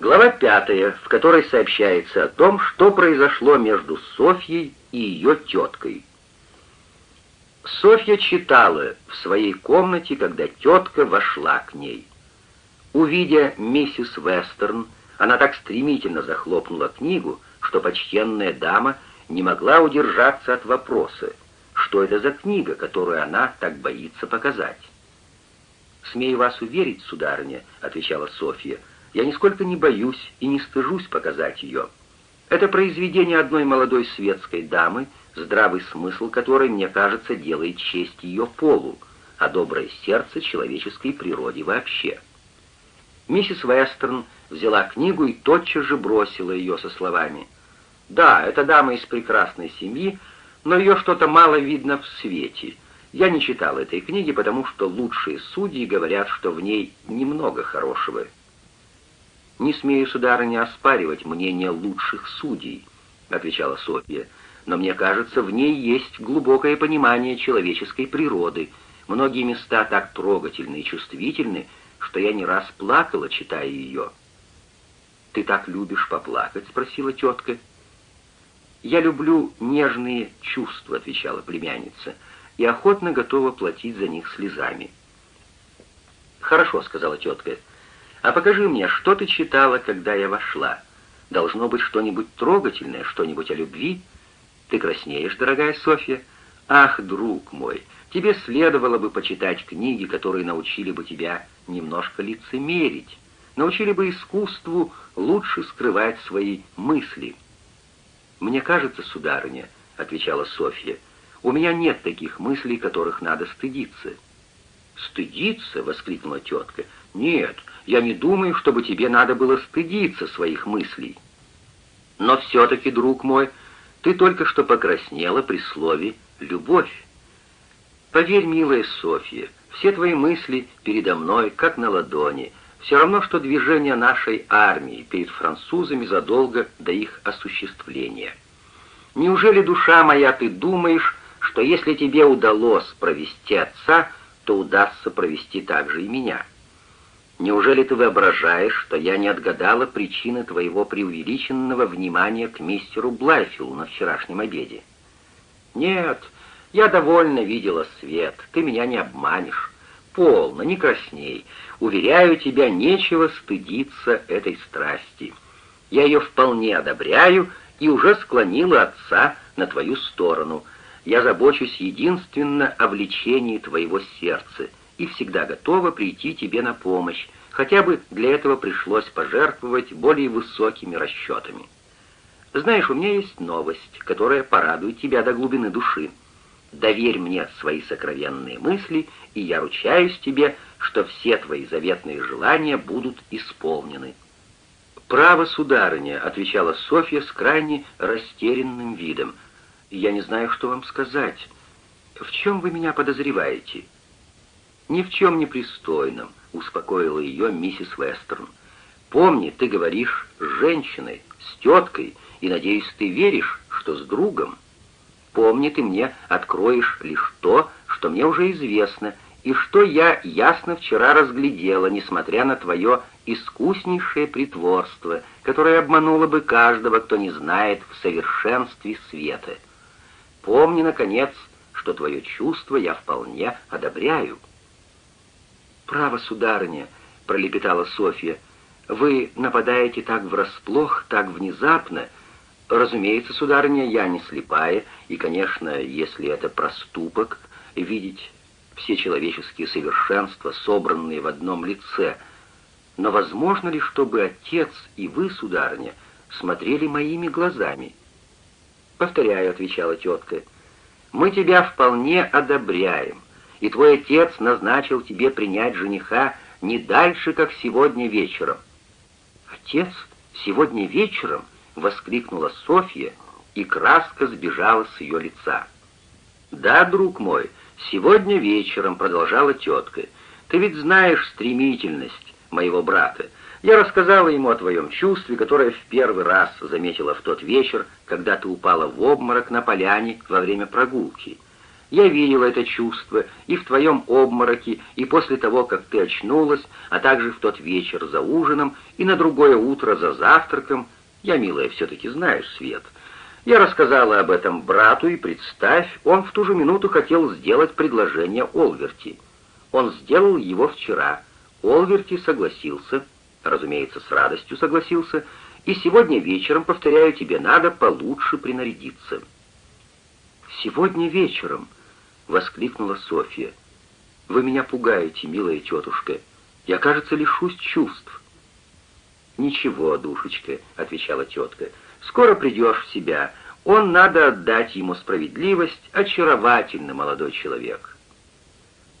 Глава пятая, в которой сообщается о том, что произошло между Софьей и ее теткой. Софья читала в своей комнате, когда тетка вошла к ней. Увидя миссис Вестерн, она так стремительно захлопнула книгу, что почтенная дама не могла удержаться от вопроса, что это за книга, которую она так боится показать. «Смею вас уверить, сударыня», — отвечала Софья, — я нисколько не боюсь и не стыжусь показать ее. Это произведение одной молодой светской дамы, здравый смысл которой, мне кажется, делает честь ее полу, а доброе сердце человеческой природе вообще. Миссис Вестерн взяла книгу и тотчас же бросила ее со словами. «Да, это дама из прекрасной семьи, но ее что-то мало видно в свете. Я не читал этой книги, потому что лучшие судьи говорят, что в ней немного хорошего». «Не смею, сударыня, оспаривать мнение лучших судей», — отвечала Софья, «но мне кажется, в ней есть глубокое понимание человеческой природы. Многие места так трогательны и чувствительны, что я не раз плакала, читая ее». «Ты так любишь поплакать?» — спросила тетка. «Я люблю нежные чувства», — отвечала племянница, «и охотно готова платить за них слезами». «Хорошо», — сказала тетка, — а покажи мне, что ты читала, когда я вошла. Должно быть что-нибудь трогательное, что-нибудь о любви. Ты краснеешь, дорогая Софья? Ах, друг мой, тебе следовало бы почитать книги, которые научили бы тебя немножко лицемерить, научили бы искусству лучше скрывать свои мысли. Мне кажется, сударыня, — отвечала Софья, — у меня нет таких мыслей, которых надо стыдиться. «Стыдиться?» — воскликнула тетка. «Нет, я не думаю, чтобы тебе надо было стыдиться своих мыслей. Но все-таки, друг мой, ты только что покраснела при слове «любовь». Поверь, милая Софья, все твои мысли передо мной, как на ладони, все равно, что движение нашей армии перед французами задолго до их осуществления. Неужели, душа моя, ты думаешь, что если тебе удалось провести отца, то удастся провести также и меня?» Неужели ты воображаешь, что я не отгадала причины твоего преувеличенного внимания к мистеру Блайфилу на вчерашнем обеде? Нет, я довольно видела свет, ты меня не обманешь. Полно, не красней. Уверяю тебя, нечего стыдиться этой страсти. Я ее вполне одобряю и уже склонила отца на твою сторону. Я забочусь единственно о влечении твоего сердца — и всегда готова прийти тебе на помощь, хотя бы для этого пришлось пожертвовать более высокими расчетами. Знаешь, у меня есть новость, которая порадует тебя до глубины души. Доверь мне свои сокровенные мысли, и я ручаюсь тебе, что все твои заветные желания будут исполнены». «Право, сударыня», — отвечала Софья с крайне растерянным видом. «Я не знаю, что вам сказать. В чем вы меня подозреваете?» «Ни в чем не пристойном», — успокоила ее миссис Вестерн. «Помни, ты говоришь с женщиной, с теткой, и, надеюсь, ты веришь, что с другом. Помни, ты мне откроешь лишь то, что мне уже известно, и что я ясно вчера разглядела, несмотря на твое искуснейшее притворство, которое обмануло бы каждого, кто не знает в совершенстве света. Помни, наконец, что твое чувство я вполне одобряю. «Право, сударыня», — пролепетала Софья, — «вы нападаете так врасплох, так внезапно. Разумеется, сударыня, я не слепая, и, конечно, если это проступок, видеть все человеческие совершенства, собранные в одном лице. Но возможно ли, чтобы отец и вы, сударыня, смотрели моими глазами?» «Повторяю», — отвечала тетка, — «мы тебя вполне одобряем и твой отец назначил тебе принять жениха не дальше, как сегодня вечером». «Отец? Сегодня вечером?» — воскликнула Софья, и краска сбежала с ее лица. «Да, друг мой, сегодня вечером», — продолжала тетка, — «ты ведь знаешь стремительность моего брата. Я рассказала ему о твоем чувстве, которое в первый раз заметила в тот вечер, когда ты упала в обморок на поляне во время прогулки. Я видела это чувство и в твоем обмороке, и после того, как ты очнулась, а также в тот вечер за ужином, и на другое утро за завтраком. Я, милая, все-таки знаю свет. Я рассказала об этом брату, и представь, он в ту же минуту хотел сделать предложение Олверти. Он сделал его вчера. Олверти согласился, разумеется, с радостью согласился, и сегодня вечером, повторяю, тебе надо получше принарядиться. «Сегодня вечером!» — воскликнула Софья. «Вы меня пугаете, милая тетушка. Я, кажется, лишусь чувств». «Ничего, душечка», — отвечала тетка, — «скоро придешь в себя. Он, надо отдать ему справедливость, очаровательный молодой человек».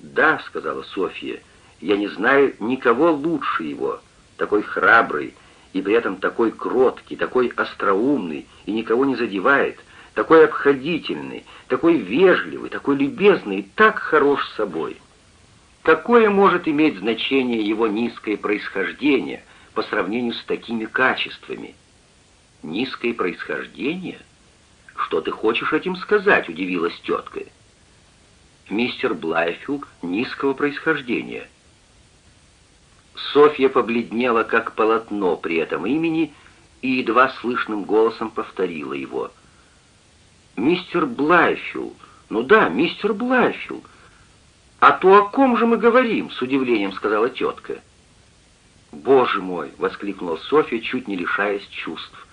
«Да», — сказала Софья, — «я не знаю никого лучше его, такой храбрый и при этом такой кроткий, такой остроумный и никого не задевает, такой обходительный, такой вежливый, такой любезный и так хорош собой. Какое может иметь значение его низкое происхождение по сравнению с такими качествами? Низкое происхождение? Что ты хочешь этим сказать, удивилась тетка. Мистер Блайфилд низкого происхождения. Софья побледнела, как полотно при этом имени, и едва слышным голосом повторила его — «Мистер Блайфилд. Ну да, мистер Блайфилд. А то о ком же мы говорим?» — с удивлением сказала тетка. «Боже мой!» — воскликнула Софья, чуть не лишаясь чувств.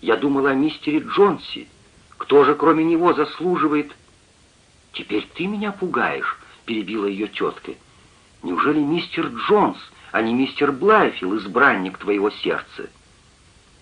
«Я думала о мистере Джонси. Кто же кроме него заслуживает...» «Теперь ты меня пугаешь», — перебила ее тетка. «Неужели мистер Джонс, а не мистер Блайфилд, избранник твоего сердца?»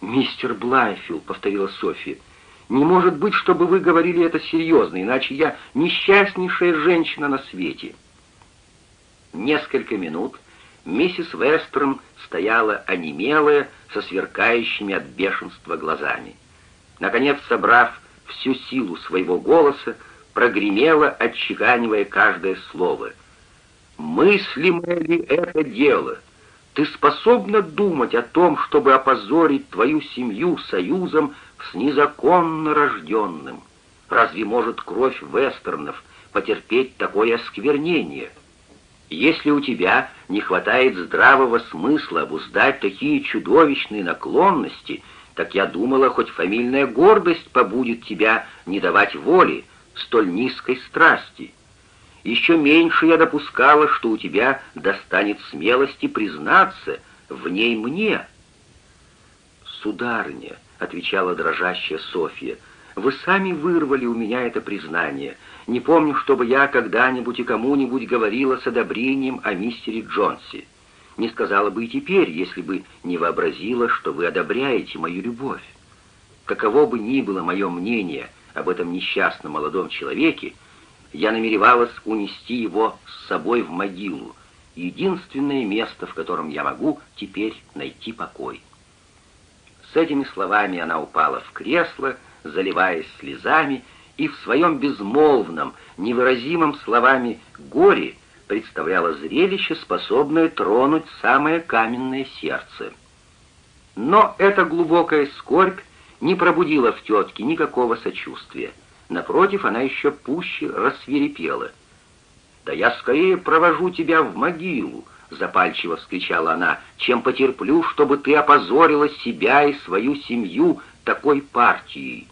«Мистер Блайфилд», — повторила Софья, — не может быть, чтобы вы говорили это серьезно, иначе я несчастнейшая женщина на свете». Несколько минут миссис Вестерн стояла онемелая, со сверкающими от бешенства глазами. Наконец, собрав всю силу своего голоса, прогремела, отчеканивая каждое слово. «Мыслимое ли это дело? Ты способна думать о том, чтобы опозорить твою семью союзом с незаконно рожденным. Разве может кровь вестернов потерпеть такое осквернение? Если у тебя не хватает здравого смысла обуздать такие чудовищные наклонности, так я думала, хоть фамильная гордость побудет тебя не давать воли столь низкой страсти. Еще меньше я допускала, что у тебя достанет смелости признаться в ней мне. Сударыня, — отвечала дрожащая Софья. «Вы сами вырвали у меня это признание. Не помню, чтобы я когда-нибудь и кому-нибудь говорила с одобрением о мистере Джонсе. Не сказала бы и теперь, если бы не вообразила, что вы одобряете мою любовь. Каково бы ни было мое мнение об этом несчастном молодом человеке, я намеревалась унести его с собой в могилу, единственное место, в котором я могу теперь найти покой». С этими словами она упала в кресло, заливаясь слезами, и в своем безмолвном, невыразимом словами горе представляла зрелище, способное тронуть самое каменное сердце. Но эта глубокая скорбь не пробудила в тетке никакого сочувствия. Напротив, она еще пуще рассверепела. «Да я скорее провожу тебя в могилу, запальчиво вскричала она, чем потерплю, чтобы ты опозорила себя и свою семью такой партией.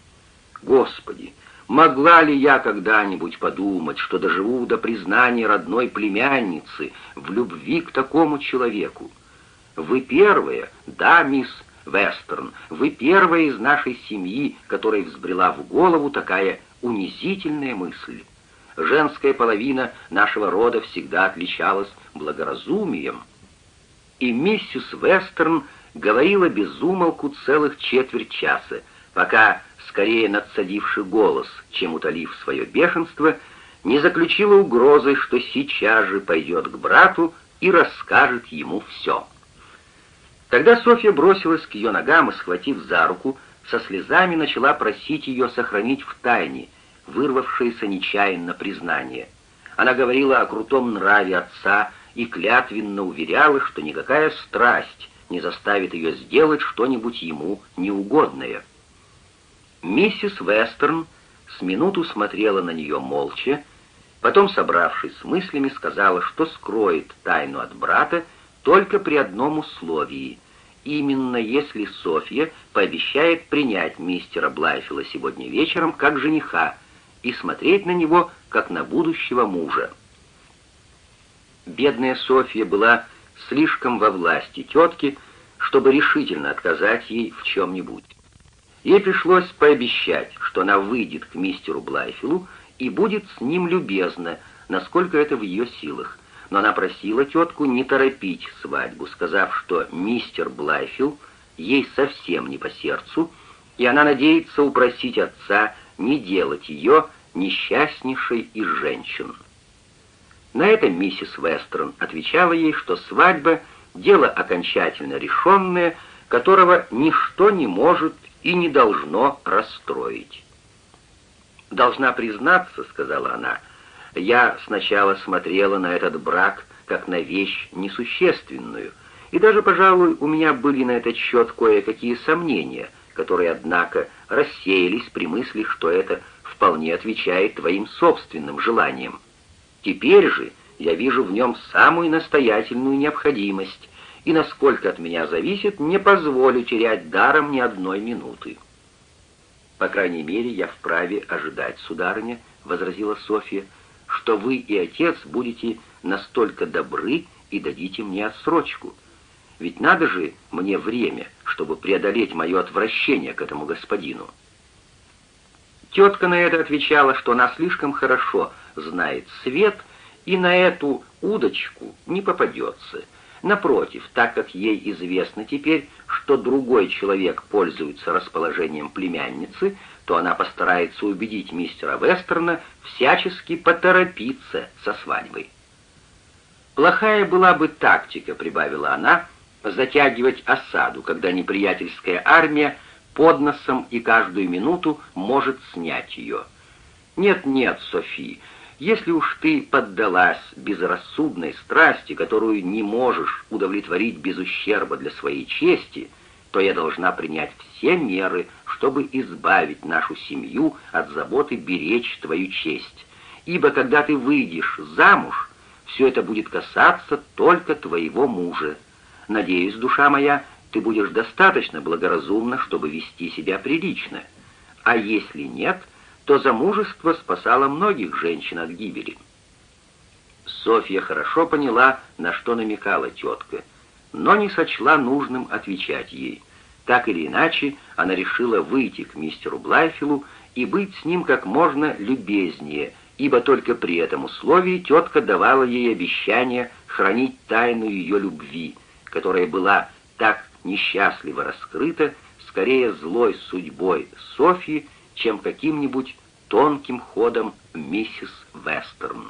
Господи, могла ли я когда-нибудь подумать, что доживу до признания родной племянницы в любви к такому человеку? Вы первая, да, мисс Вестерн, вы первая из нашей семьи, которой взбрела в голову такая унизительная мысль. Женская половина нашего рода всегда отличалась благоразумием. И миссис Вестерн говорила без умолку целых четверть часа, пока, скорее надсадивший голос, чем утолив свое бешенство, не заключила угрозой, что сейчас же пойдет к брату и расскажет ему все. Тогда Софья бросилась к ее ногам и, схватив за руку, со слезами начала просить ее сохранить в тайне — вырвавшееся нечаянно признание. Она говорила о крутом нраве отца и клятвенно уверяла, что никакая страсть не заставит ее сделать что-нибудь ему неугодное. Миссис Вестерн с минуту смотрела на нее молча, потом, собравшись с мыслями, сказала, что скроет тайну от брата только при одном условии — именно если Софья пообещает принять мистера Блайфила сегодня вечером как жениха и смотреть на него как на будущего мужа. Бедная Софья была слишком во власти тетки, чтобы решительно отказать ей в чем-нибудь. Ей пришлось пообещать, что она выйдет к мистеру Блайфилу и будет с ним любезна, насколько это в ее силах, но она просила тетку не торопить свадьбу, сказав, что мистер Блайфилл ей совсем не по сердцу, и она надеется упросить отца не делать ее несчастнейшей из женщин. На это миссис Вестерн отвечала ей, что свадьба — дело окончательно решенное, которого ничто не может и не должно расстроить. «Должна признаться», — сказала она, — я сначала смотрела на этот брак как на вещь несущественную, и даже, пожалуй, у меня были на этот счет кое-какие сомнения, которые, однако, рассеялись при мысли, что это вполне отвечает твоим собственным желаниям. Теперь же я вижу в нем самую настоятельную необходимость, и, насколько от меня зависит, не позволю терять даром ни одной минуты. «По крайней мере, я вправе ожидать, сударыня», — возразила Софья, — что вы и отец будете настолько добры и дадите мне отсрочку. Ведь надо же мне время, чтобы преодолеть мое отвращение к этому господину». Тетка на это отвечала, что она слишком хорошо знает свет и на эту удочку не попадется. Напротив, так как ей известно теперь, что другой человек пользуется расположением племянницы, то она постарается убедить мистера Вестерна всячески поторопиться со свадьбой. «Плохая была бы тактика», — прибавила она, — «затягивать осаду, когда неприятельская армия под носом и каждую минуту может снять ее. Нет-нет, Софи, если уж ты поддалась безрассудной страсти, которую не можешь удовлетворить без ущерба для своей чести, то я должна принять все меры, чтобы избавить нашу семью от заботы беречь твою честь. Ибо когда ты выйдешь замуж, все это будет касаться только твоего мужа. Надеюсь, душа моя, ты будешь достаточно благоразумна, чтобы вести себя прилично. А если нет, то замужество спасало многих женщин от гибели. Софья хорошо поняла, на что намекала тетка, но не сочла нужным отвечать ей — так или иначе, она решила выйти к мистеру Блайфилу и быть с ним как можно любезнее, ибо только при этом условии тетка давала ей обещание хранить тайну ее любви, которая была так несчастливо раскрыта, скорее злой судьбой Софьи, чем каким-нибудь тонким ходом миссис Вестерн.